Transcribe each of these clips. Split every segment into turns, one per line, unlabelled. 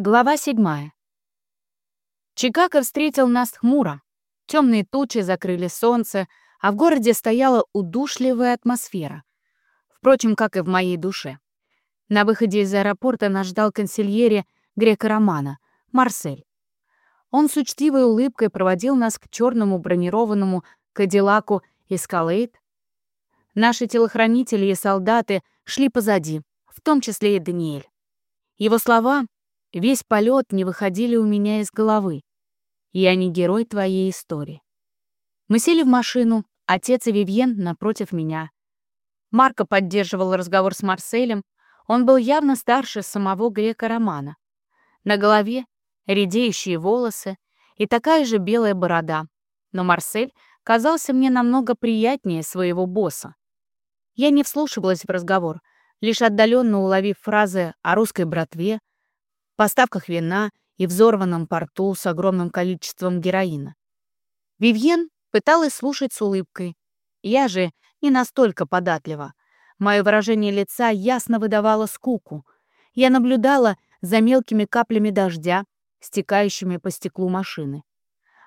Глава 7. Чикаго встретил нас хмуро. Темные тучи закрыли солнце, а в городе стояла удушливая атмосфера. Впрочем, как и в моей душе. На выходе из аэропорта нас ждал консильери греко-романа, Марсель. Он с учтивой улыбкой проводил нас к черному бронированному Кадиллаку Эскалейд. Наши телохранители и солдаты шли позади, в том числе и Даниэль. Его слова Весь полет не выходили у меня из головы. Я не герой твоей истории. Мы сели в машину, отец и Вивьен напротив меня. Марко поддерживал разговор с Марселем. Он был явно старше самого грека-романа. На голове редеющие волосы и такая же белая борода. Но Марсель казался мне намного приятнее своего босса. Я не вслушивалась в разговор, лишь отдаленно уловив фразы о русской братве, поставках вина и взорванном порту с огромным количеством героина. Вивьен пыталась слушать с улыбкой. Я же не настолько податлива. Мое выражение лица ясно выдавало скуку. Я наблюдала за мелкими каплями дождя, стекающими по стеклу машины.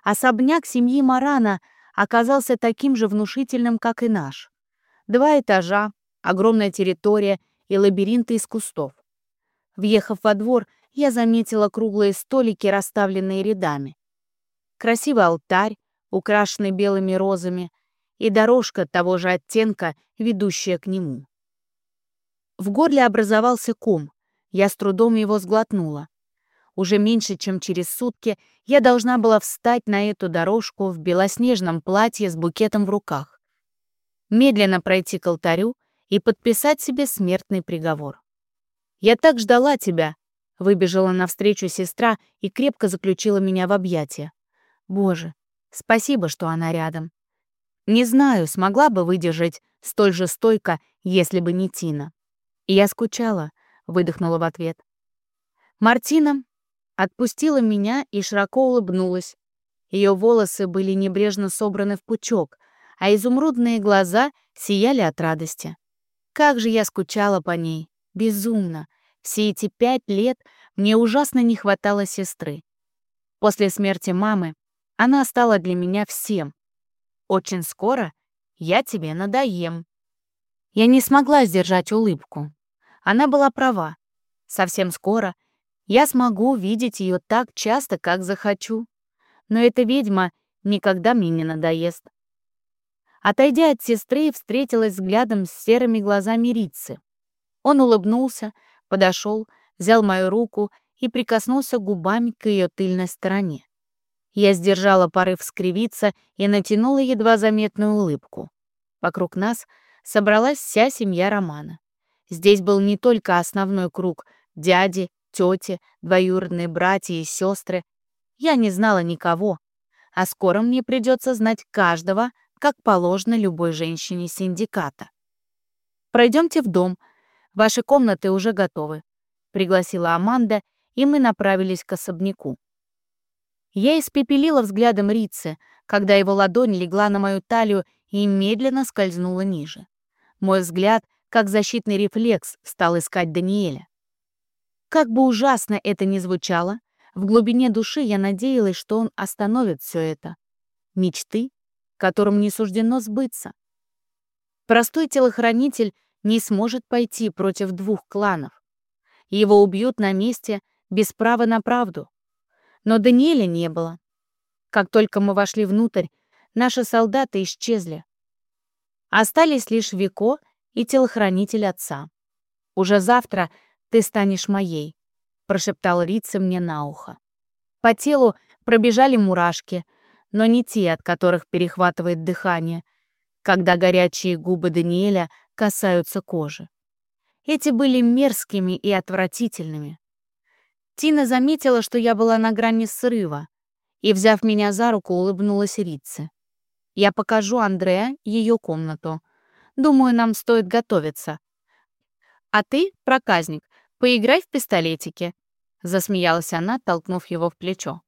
Особняк семьи Марана оказался таким же внушительным, как и наш. Два этажа, огромная территория и лабиринты из кустов. Въехав во двор, я заметила круглые столики, расставленные рядами. Красивый алтарь, украшенный белыми розами, и дорожка того же оттенка, ведущая к нему. В горле образовался ком, я с трудом его сглотнула. Уже меньше, чем через сутки, я должна была встать на эту дорожку в белоснежном платье с букетом в руках, медленно пройти к алтарю и подписать себе смертный приговор. «Я так ждала тебя», Выбежала навстречу сестра и крепко заключила меня в объятия. Боже, спасибо, что она рядом. Не знаю, смогла бы выдержать столь же стойко, если бы не Тина. Я скучала, выдохнула в ответ. Мартина отпустила меня и широко улыбнулась. Ее волосы были небрежно собраны в пучок, а изумрудные глаза сияли от радости. Как же я скучала по ней, безумно, все эти пять лет мне ужасно не хватало сестры. После смерти мамы она стала для меня всем. Очень скоро я тебе надоем. Я не смогла сдержать улыбку. Она была права. Совсем скоро я смогу видеть ее так часто, как захочу. Но эта ведьма никогда мне не надоест. Отойдя от сестры, встретилась взглядом с серыми глазами Рицы. Он улыбнулся, подошел, взял мою руку и прикоснулся губами к ее тыльной стороне. Я сдержала порыв скривиться и натянула едва заметную улыбку. Вокруг нас собралась вся семья Романа. Здесь был не только основной круг дяди, тети, двоюродные братья и сестры. Я не знала никого, а скоро мне придется знать каждого, как положено любой женщине синдиката. Пройдемте в дом — Ваши комнаты уже готовы», — пригласила Аманда, и мы направились к особняку. Я испепелила взглядом Рицы, когда его ладонь легла на мою талию и медленно скользнула ниже. Мой взгляд, как защитный рефлекс, стал искать Даниэля. Как бы ужасно это ни звучало, в глубине души я надеялась, что он остановит все это. Мечты, которым не суждено сбыться. Простой телохранитель не сможет пойти против двух кланов. Его убьют на месте без права на правду. Но Даниэля не было. Как только мы вошли внутрь, наши солдаты исчезли. Остались лишь Вико и телохранитель отца. «Уже завтра ты станешь моей», — прошептал Рица мне на ухо. По телу пробежали мурашки, но не те, от которых перехватывает дыхание, когда горячие губы Даниэля касаются кожи. Эти были мерзкими и отвратительными. Тина заметила, что я была на грани срыва, и, взяв меня за руку, улыбнулась Рице. «Я покажу Андреа ее комнату. Думаю, нам стоит готовиться. А ты, проказник, поиграй в пистолетики», — засмеялась она, толкнув его в плечо.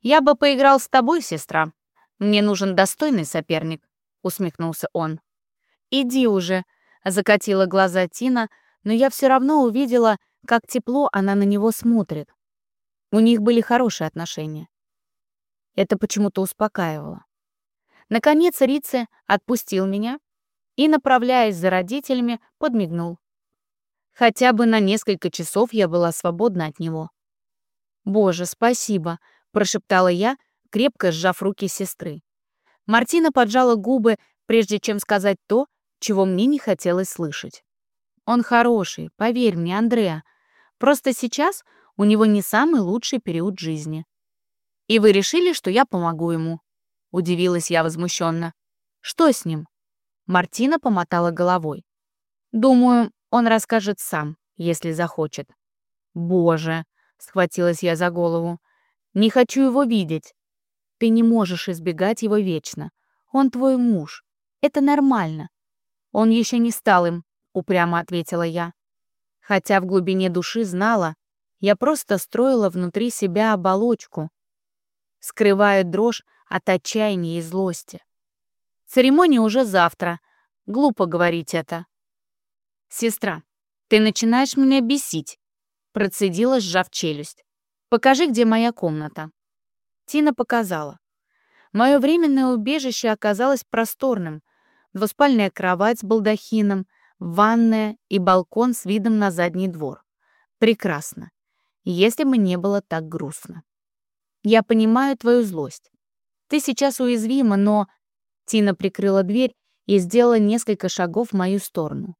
«Я бы поиграл с тобой, сестра. Мне нужен достойный соперник», — усмехнулся он. «Иди уже», Закатила глаза Тина, но я все равно увидела, как тепло она на него смотрит. У них были хорошие отношения. Это почему-то успокаивало. Наконец Рице отпустил меня и, направляясь за родителями, подмигнул. Хотя бы на несколько часов я была свободна от него. «Боже, спасибо», — прошептала я, крепко сжав руки сестры. Мартина поджала губы, прежде чем сказать то, чего мне не хотелось слышать. «Он хороший, поверь мне, Андреа. Просто сейчас у него не самый лучший период жизни. И вы решили, что я помогу ему?» Удивилась я возмущенно. «Что с ним?» Мартина помотала головой. «Думаю, он расскажет сам, если захочет». «Боже!» — схватилась я за голову. «Не хочу его видеть. Ты не можешь избегать его вечно. Он твой муж. Это нормально». «Он еще не стал им», — упрямо ответила я. Хотя в глубине души знала, я просто строила внутри себя оболочку, скрывая дрожь от отчаяния и злости. Церемония уже завтра. Глупо говорить это. «Сестра, ты начинаешь меня бесить», — процедила, сжав челюсть. «Покажи, где моя комната». Тина показала. Мое временное убежище оказалось просторным. Двуспальная кровать с балдахином, ванная и балкон с видом на задний двор. Прекрасно. Если бы не было так грустно. Я понимаю твою злость. Ты сейчас уязвима, но Тина прикрыла дверь и сделала несколько шагов в мою сторону.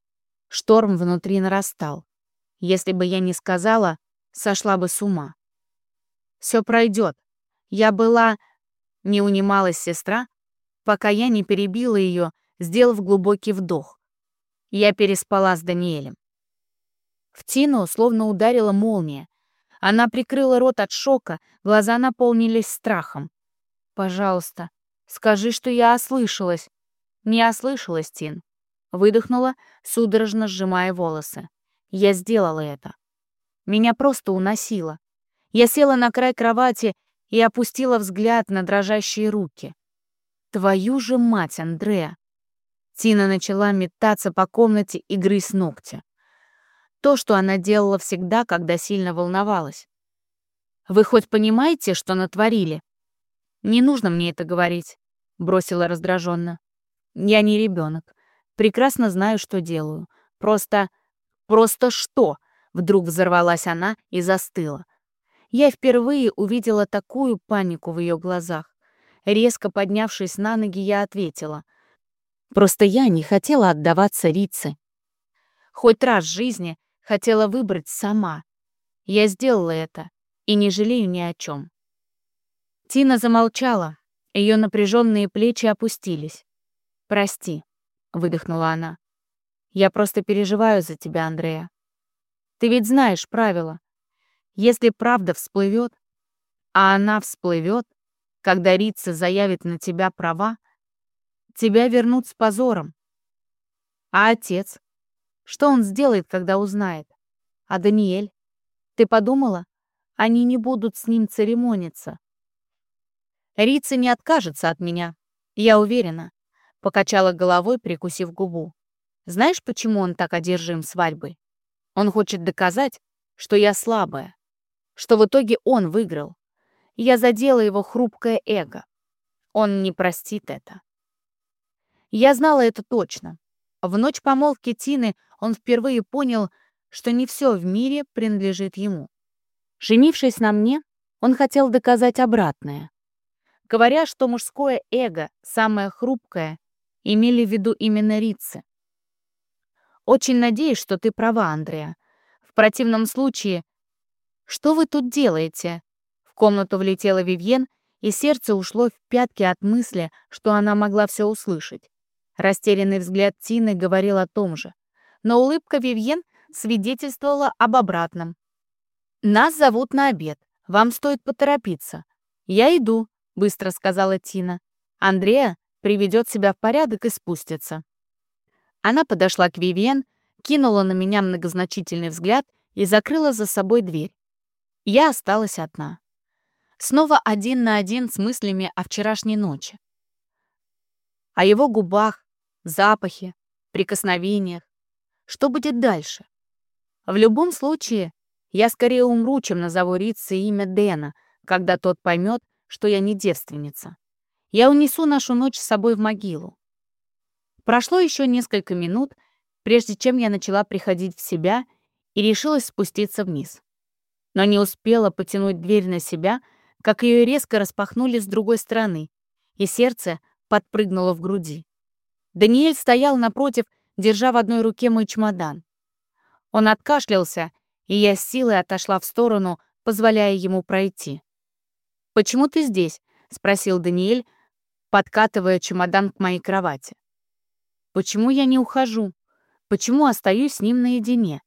Шторм внутри нарастал. Если бы я не сказала, сошла бы с ума. Все пройдет. Я была... Не унималась сестра, пока я не перебила ее, сделав глубокий вдох. Я переспала с Даниэлем. В Тину словно ударила молния. Она прикрыла рот от шока, глаза наполнились страхом. «Пожалуйста, Скажи, что я ослышалась». «Не ослышалась, Тин». Выдохнула, судорожно сжимая волосы. Я сделала это. Меня просто уносило. Я села на край кровати и опустила взгляд на дрожащие руки. «Твою же мать, Андреа!» Тина начала метаться по комнате и грызть ногти. То, что она делала всегда, когда сильно волновалась. «Вы хоть понимаете, что натворили?» «Не нужно мне это говорить», — бросила раздраженно. «Я не ребенок. Прекрасно знаю, что делаю. Просто... Просто что?» Вдруг взорвалась она и застыла. Я впервые увидела такую панику в ее глазах. Резко поднявшись на ноги, я ответила. «Просто я не хотела отдаваться Рице. Хоть раз в жизни хотела выбрать сама. Я сделала это и не жалею ни о чем. Тина замолчала, ее напряженные плечи опустились. «Прости», — выдохнула она. «Я просто переживаю за тебя, Андрея. Ты ведь знаешь правила. Если правда всплывет, а она всплывет, когда Рица заявит на тебя права, тебя вернут с позором. А отец? Что он сделает, когда узнает? А Даниэль? Ты подумала? Они не будут с ним церемониться. Рица не откажется от меня. Я уверена. Покачала головой, прикусив губу. Знаешь, почему он так одержим свадьбой? Он хочет доказать, что я слабая. Что в итоге он выиграл. Я задела его хрупкое эго. Он не простит это. Я знала это точно. В ночь помолвки Тины он впервые понял, что не все в мире принадлежит ему. Женившись на мне, он хотел доказать обратное говоря, что мужское эго, самое хрупкое, имели в виду именно Рицы. Очень надеюсь, что ты права, Андреа. В противном случае... Что вы тут делаете? В комнату влетела Вивьен, и сердце ушло в пятки от мысли, что она могла все услышать. Растерянный взгляд Тины говорил о том же. Но улыбка Вивьен свидетельствовала об обратном. «Нас зовут на обед. Вам стоит поторопиться. Я иду», — быстро сказала Тина. «Андрея приведет себя в порядок и спустится». Она подошла к Вивиен, кинула на меня многозначительный взгляд и закрыла за собой дверь. Я осталась одна. Снова один на один с мыслями о вчерашней ночи. О его губах, запахе, прикосновениях. Что будет дальше? В любом случае, Я скорее умру, чем назову Рице имя Дэна, когда тот поймет, что я не девственница. Я унесу нашу ночь с собой в могилу. Прошло еще несколько минут, прежде чем я начала приходить в себя и решилась спуститься вниз. Но не успела потянуть дверь на себя, как ее резко распахнули с другой стороны, и сердце подпрыгнуло в груди. Даниэль стоял напротив, держа в одной руке мой чемодан. Он откашлялся, и я с силой отошла в сторону, позволяя ему пройти. «Почему ты здесь?» — спросил Даниэль, подкатывая чемодан к моей кровати. «Почему я не ухожу? Почему остаюсь с ним наедине?»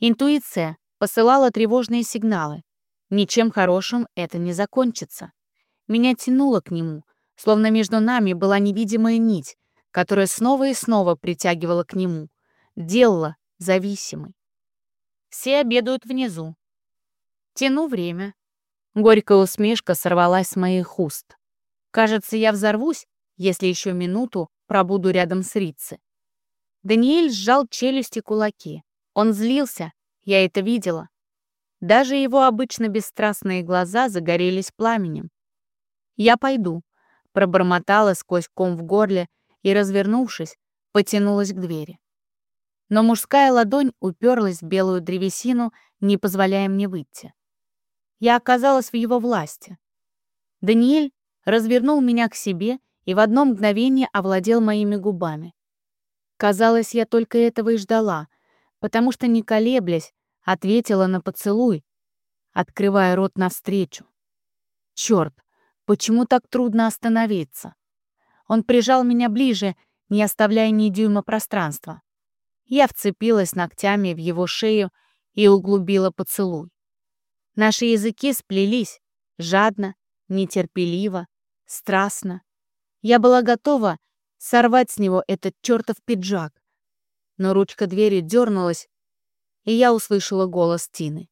Интуиция посылала тревожные сигналы. Ничем хорошим это не закончится. Меня тянуло к нему, словно между нами была невидимая нить, которая снова и снова притягивала к нему, делала зависимой. Все обедают внизу. Тяну время. Горькая усмешка сорвалась с моих уст. Кажется, я взорвусь, если еще минуту пробуду рядом с Рицей. Даниэль сжал челюсти кулаки. Он злился, я это видела. Даже его обычно бесстрастные глаза загорелись пламенем. «Я пойду», — пробормотала сквозь ком в горле и, развернувшись, потянулась к двери. Но мужская ладонь уперлась в белую древесину, не позволяя мне выйти. Я оказалась в его власти. Даниэль развернул меня к себе и в одно мгновение овладел моими губами. Казалось, я только этого и ждала, потому что, не колеблясь, ответила на поцелуй, открывая рот навстречу. Черт, почему так трудно остановиться? Он прижал меня ближе, не оставляя ни дюйма пространства. Я вцепилась ногтями в его шею и углубила поцелуй. Наши языки сплелись, жадно, нетерпеливо, страстно. Я была готова сорвать с него этот чертов пиджак. Но ручка двери дернулась, и я услышала голос Тины.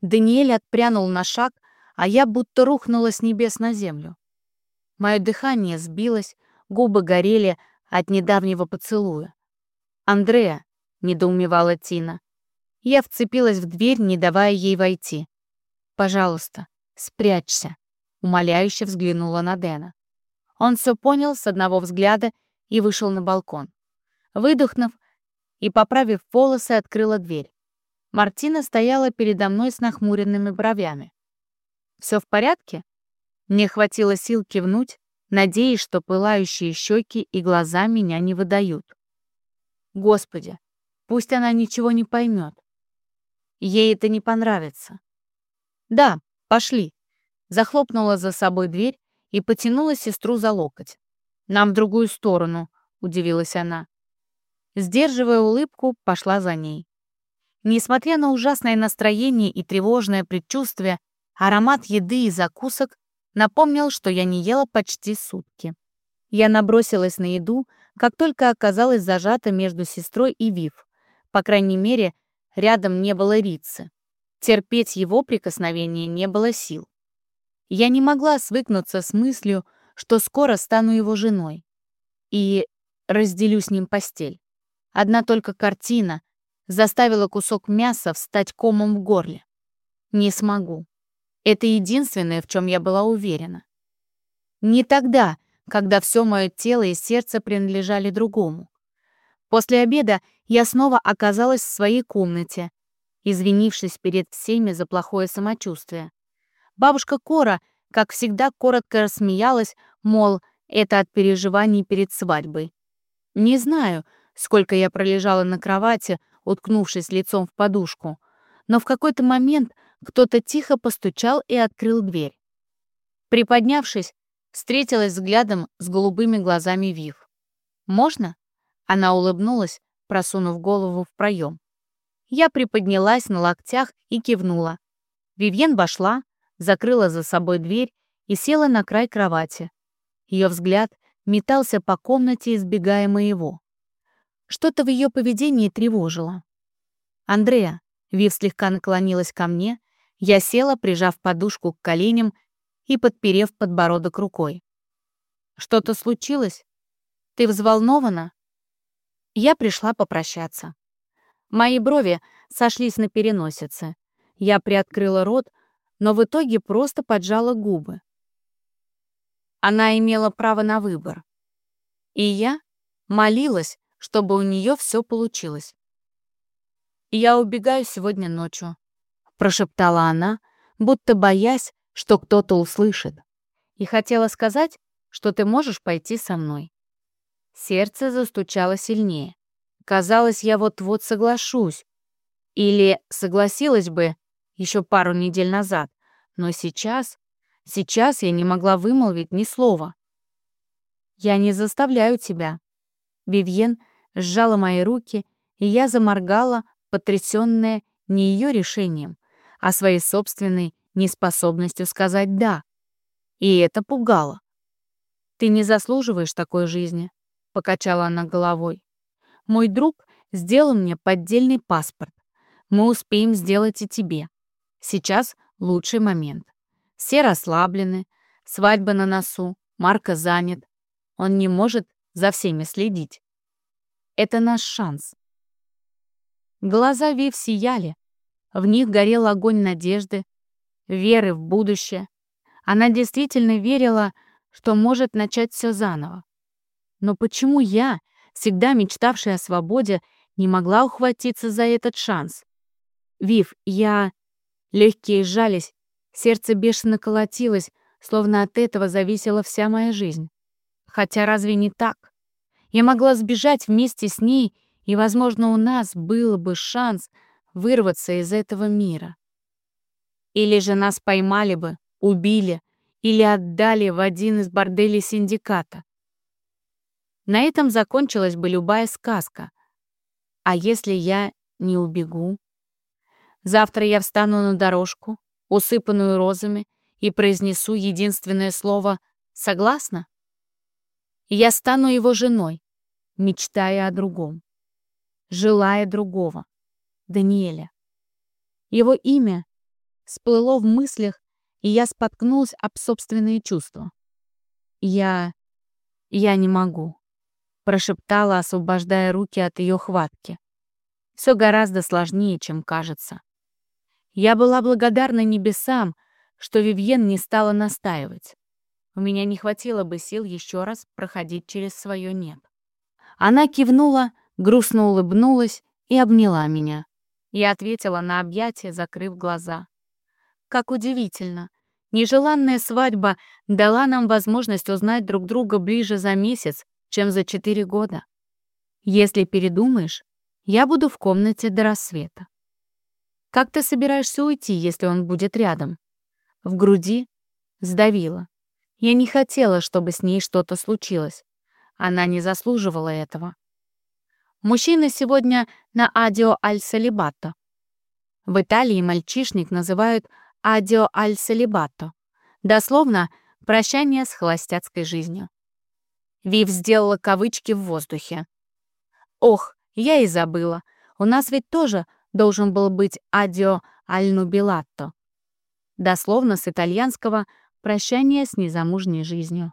Даниэль отпрянул на шаг, а я будто рухнула с небес на землю. Мое дыхание сбилось, губы горели от недавнего поцелуя. «Андреа», — недоумевала Тина. Я вцепилась в дверь, не давая ей войти. «Пожалуйста, спрячься», — умоляюще взглянула на Дэна. Он все понял с одного взгляда и вышел на балкон. Выдохнув, и, поправив волосы, открыла дверь. Мартина стояла передо мной с нахмуренными бровями. «Все в порядке?» Мне хватило сил кивнуть, надеясь, что пылающие щеки и глаза меня не выдают. Господи, пусть она ничего не поймет. Ей это не понравится. «Да, пошли», — захлопнула за собой дверь и потянула сестру за локоть. «Нам в другую сторону», — удивилась она. Сдерживая улыбку, пошла за ней. Несмотря на ужасное настроение и тревожное предчувствие, аромат еды и закусок напомнил, что я не ела почти сутки. Я набросилась на еду, как только оказалась зажата между сестрой и Вив. По крайней мере, рядом не было Рицы. Терпеть его прикосновение не было сил. Я не могла свыкнуться с мыслью, что скоро стану его женой и разделю с ним постель. Одна только картина заставила кусок мяса встать комом в горле. Не смогу. Это единственное, в чем я была уверена. Не тогда, когда все мое тело и сердце принадлежали другому. После обеда я снова оказалась в своей комнате, извинившись перед всеми за плохое самочувствие. Бабушка Кора, как всегда, коротко рассмеялась, мол, это от переживаний перед свадьбой. Не знаю, сколько я пролежала на кровати, уткнувшись лицом в подушку, но в какой-то момент кто-то тихо постучал и открыл дверь. Приподнявшись, встретилась взглядом с голубыми глазами Вив. «Можно?» Она улыбнулась, просунув голову в проем. Я приподнялась на локтях и кивнула. Вивьен вошла, закрыла за собой дверь и села на край кровати. Ее взгляд метался по комнате, избегая моего. Что-то в ее поведении тревожило. «Андреа», — Вив слегка наклонилась ко мне, я села, прижав подушку к коленям и подперев подбородок рукой. «Что-то случилось? Ты взволнована?» Я пришла попрощаться. Мои брови сошлись на переносице. Я приоткрыла рот, но в итоге просто поджала губы. Она имела право на выбор. И я молилась, чтобы у нее все получилось. «Я убегаю сегодня ночью», — прошептала она, будто боясь, что кто-то услышит. И хотела сказать, что ты можешь пойти со мной. Сердце застучало сильнее. Казалось, я вот-вот соглашусь. Или согласилась бы еще пару недель назад. Но сейчас, сейчас я не могла вымолвить ни слова. «Я не заставляю тебя». Вивьен сжала мои руки, и я заморгала, потрясённая не ее решением, а своей собственной неспособностью сказать «да». И это пугало. «Ты не заслуживаешь такой жизни», — покачала она головой. «Мой друг сделал мне поддельный паспорт. Мы успеем сделать и тебе. Сейчас лучший момент. Все расслаблены, свадьба на носу, Марка занят. Он не может за всеми следить. Это наш шанс. Глаза Вив сияли. В них горел огонь надежды, веры в будущее. Она действительно верила, что может начать все заново. Но почему я, всегда мечтавшая о свободе, не могла ухватиться за этот шанс? Вив, я... Легкие сжались, сердце бешено колотилось, словно от этого зависела вся моя жизнь. Хотя разве не так? Я могла сбежать вместе с ней, и, возможно, у нас был бы шанс вырваться из этого мира. Или же нас поймали бы, убили или отдали в один из борделей синдиката. На этом закончилась бы любая сказка. А если я не убегу? Завтра я встану на дорожку, усыпанную розами, и произнесу единственное слово «согласна»? Я стану его женой, мечтая о другом, желая другого, Даниэля. Его имя всплыло в мыслях, и я споткнулась об собственные чувства. Я... я не могу прошептала, освобождая руки от ее хватки. Все гораздо сложнее, чем кажется. Я была благодарна небесам, что Вивьен не стала настаивать. У меня не хватило бы сил еще раз проходить через свое «нет». Она кивнула, грустно улыбнулась и обняла меня. Я ответила на объятие, закрыв глаза. Как удивительно. Нежеланная свадьба дала нам возможность узнать друг друга ближе за месяц, чем за четыре года. Если передумаешь, я буду в комнате до рассвета. Как ты собираешься уйти, если он будет рядом? В груди сдавило. Я не хотела, чтобы с ней что-то случилось. Она не заслуживала этого. Мужчины сегодня на адио аль салибато. В Италии мальчишник называют адио аль салибато. Дословно «прощание с холостяцкой жизнью». Вив сделала кавычки в воздухе. «Ох, я и забыла. У нас ведь тоже должен был быть «адио аль нубилатто». Дословно с итальянского «прощание с незамужней жизнью».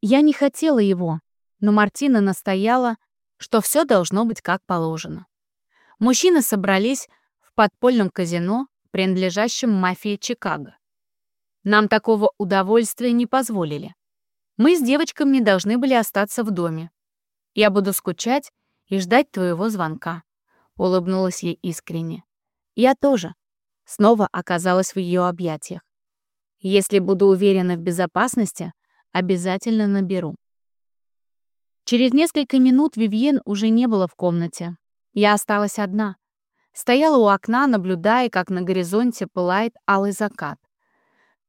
Я не хотела его, но Мартина настояла, что все должно быть как положено. Мужчины собрались в подпольном казино, принадлежащем мафии Чикаго. Нам такого удовольствия не позволили. Мы с девочками должны были остаться в доме. Я буду скучать и ждать твоего звонка», — улыбнулась ей искренне. «Я тоже». Снова оказалась в ее объятиях. «Если буду уверена в безопасности, обязательно наберу». Через несколько минут Вивьен уже не было в комнате. Я осталась одна. Стояла у окна, наблюдая, как на горизонте пылает алый закат.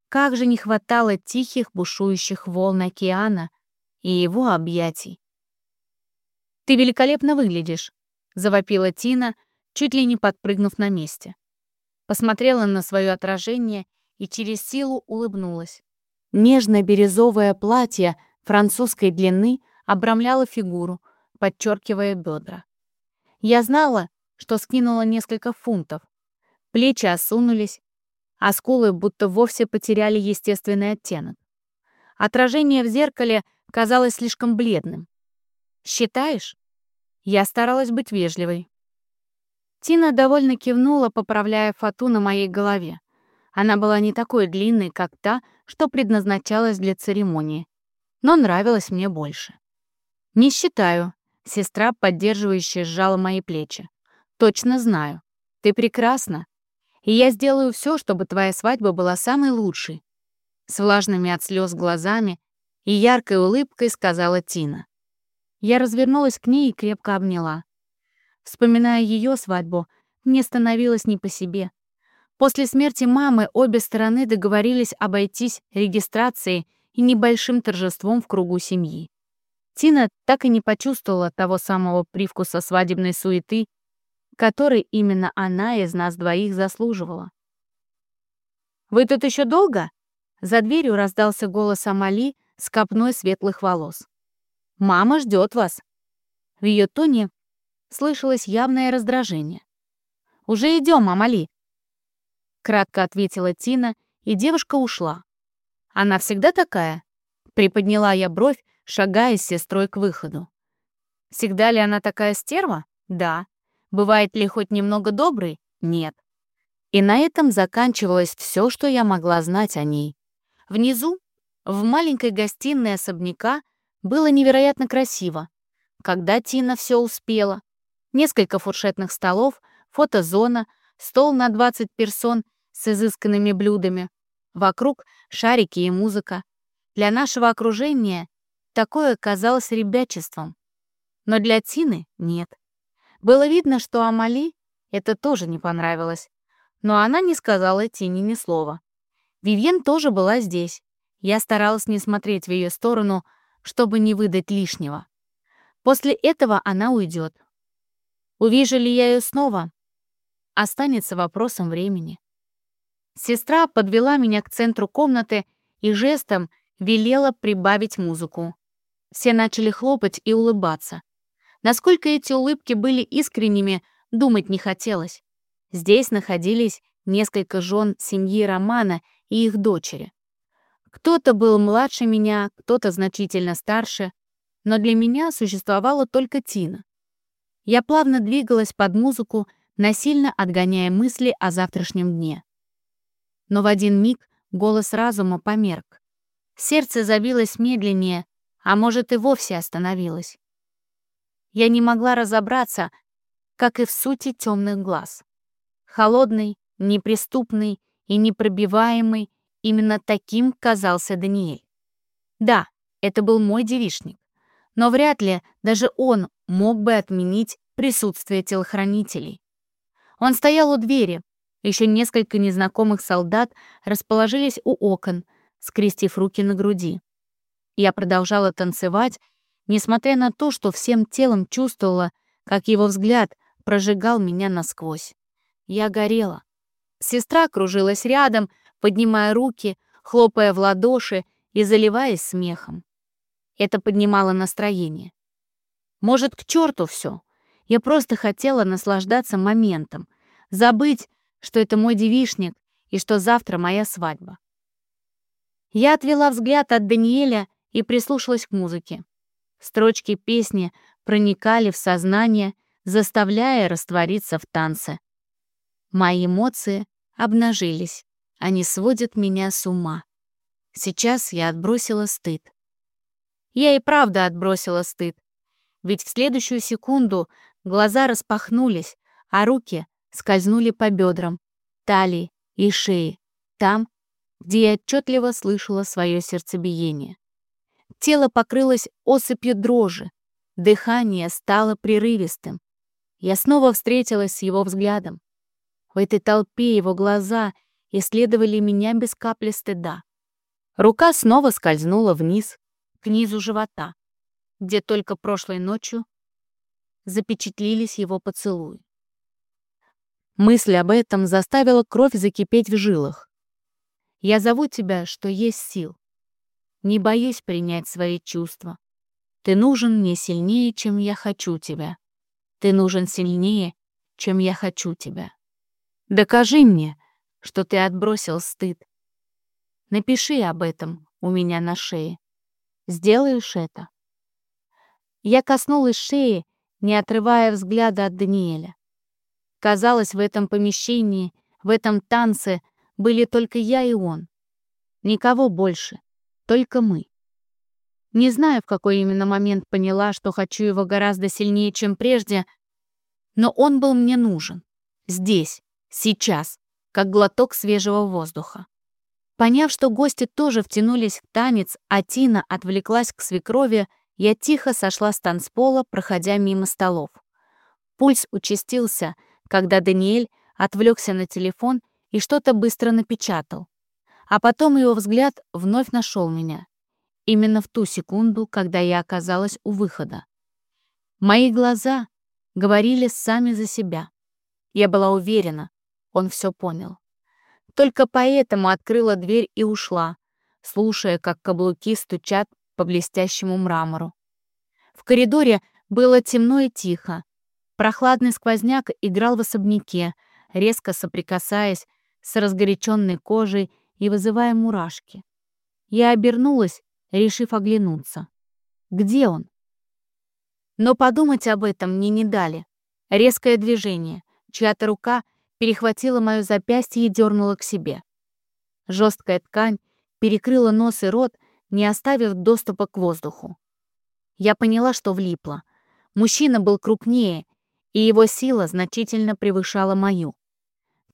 Как же не хватало тихих бушующих волн океана и его объятий. «Ты великолепно выглядишь», — завопила Тина, чуть ли не подпрыгнув на месте. Посмотрела на свое отражение и через силу улыбнулась. Нежно-бирюзовое платье французской длины обрамляло фигуру, подчеркивая бедра. Я знала, что скинула несколько фунтов. Плечи осунулись, а скулы будто вовсе потеряли естественный оттенок. Отражение в зеркале казалось слишком бледным. «Считаешь?» Я старалась быть вежливой. Тина довольно кивнула, поправляя фату на моей голове. Она была не такой длинной, как та, что предназначалась для церемонии, но нравилась мне больше. «Не считаю», — сестра, поддерживающая, сжала мои плечи. «Точно знаю. Ты прекрасна. И я сделаю все, чтобы твоя свадьба была самой лучшей». С влажными от слез глазами и яркой улыбкой сказала Тина. Я развернулась к ней и крепко обняла. Вспоминая ее свадьбу, мне становилось не по себе. После смерти мамы обе стороны договорились обойтись регистрацией и небольшим торжеством в кругу семьи. Тина так и не почувствовала того самого привкуса свадебной суеты, который именно она из нас двоих заслуживала. «Вы тут еще долго?» За дверью раздался голос Амали с копной светлых волос. «Мама ждет вас». В ее тоне слышалось явное раздражение. «Уже идем, Амали», — кратко ответила Тина, и девушка ушла. «Она всегда такая?» — приподняла я бровь, шагая с сестрой к выходу. «Всегда ли она такая стерва?» «Да». «Бывает ли хоть немного доброй?» «Нет». И на этом заканчивалось все, что я могла знать о ней. Внизу, в маленькой гостиной особняка, было невероятно красиво. Когда Тина все успела, несколько фуршетных столов, фотозона, стол на 20 персон с изысканными блюдами. Вокруг шарики и музыка. Для нашего окружения такое казалось ребячеством. Но для Тины нет. Было видно, что Амали это тоже не понравилось. Но она не сказала Тине ни слова. Вивьен тоже была здесь. Я старалась не смотреть в ее сторону, чтобы не выдать лишнего. После этого она уйдет. Увижу ли я ее снова? Останется вопросом времени. Сестра подвела меня к центру комнаты и жестом велела прибавить музыку. Все начали хлопать и улыбаться. Насколько эти улыбки были искренними, думать не хотелось. Здесь находились несколько жен семьи Романа и их дочери. Кто-то был младше меня, кто-то значительно старше, но для меня существовала только Тина. Я плавно двигалась под музыку, насильно отгоняя мысли о завтрашнем дне. Но в один миг голос разума померк. Сердце забилось медленнее, а может и вовсе остановилось. Я не могла разобраться, как и в сути темных глаз. Холодный, неприступный и непробиваемый, именно таким казался Даниэль. Да, это был мой девишник, но вряд ли даже он мог бы отменить присутствие телохранителей. Он стоял у двери, еще несколько незнакомых солдат расположились у окон, скрестив руки на груди. Я продолжала танцевать, несмотря на то, что всем телом чувствовала, как его взгляд прожигал меня насквозь. Я горела. Сестра кружилась рядом, поднимая руки, хлопая в ладоши и заливаясь смехом. Это поднимало настроение. Может, к черту все. Я просто хотела наслаждаться моментом, забыть, что это мой девишник и что завтра моя свадьба. Я отвела взгляд от Даниэля и прислушалась к музыке. Строчки песни проникали в сознание, заставляя раствориться в танце. Мои эмоции обнажились. Они сводят меня с ума. Сейчас я отбросила стыд. Я и правда отбросила стыд. Ведь в следующую секунду глаза распахнулись, а руки скользнули по бедрам, талии и шее, там, где я отчетливо слышала свое сердцебиение. Тело покрылось осыпью дрожи, дыхание стало прерывистым. Я снова встретилась с его взглядом. В этой толпе его глаза исследовали меня без капли стыда. Рука снова скользнула вниз, к низу живота, где только прошлой ночью запечатлились его поцелуи. Мысль об этом заставила кровь закипеть в жилах. «Я зову тебя, что есть сил. Не боюсь принять свои чувства. Ты нужен мне сильнее, чем я хочу тебя. Ты нужен сильнее, чем я хочу тебя». Докажи мне, что ты отбросил стыд. Напиши об этом у меня на шее. Сделаешь это?» Я коснулась шеи, не отрывая взгляда от Даниэля. казалось, в этом помещении, в этом танце были только я и он. Никого больше, только мы. Не знаю, в какой именно момент поняла, что хочу его гораздо сильнее, чем прежде, но он был мне нужен. Здесь, сейчас, как глоток свежего воздуха. Поняв, что гости тоже втянулись в танец, а Тина отвлеклась к свекрови, я тихо сошла с танцпола, проходя мимо столов. Пульс участился, когда Даниэль отвлекся на телефон и что-то быстро напечатал. А потом его взгляд вновь нашел меня. Именно в ту секунду, когда я оказалась у выхода. Мои глаза говорили сами за себя. Я была уверена, он все понял. Только поэтому открыла дверь и ушла, слушая, как каблуки стучат по блестящему мрамору. В коридоре было темно и тихо. Прохладный сквозняк играл в особняке, резко соприкасаясь с разгоряченной кожей и вызывая мурашки. Я обернулась, решив оглянуться. Где он? Но подумать об этом мне не дали. Резкое движение. Чья-то рука перехватила мое запястье и дернула к себе. Жесткая ткань перекрыла нос и рот, не оставив доступа к воздуху. Я поняла, что влипла. Мужчина был крупнее, и его сила значительно превышала мою.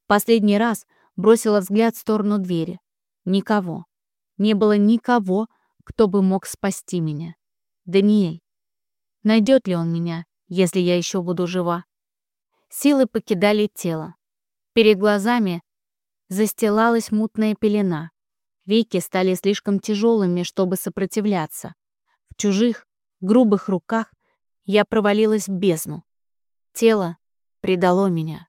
Последний раз бросила взгляд в сторону двери. Никого. Не было никого, кто бы мог спасти меня. Даниэль. Найдет ли он меня, если я еще буду жива? Силы покидали тело. Перед глазами застилалась мутная пелена. Веки стали слишком тяжелыми, чтобы сопротивляться. В чужих, грубых руках я провалилась в бездну. Тело предало меня.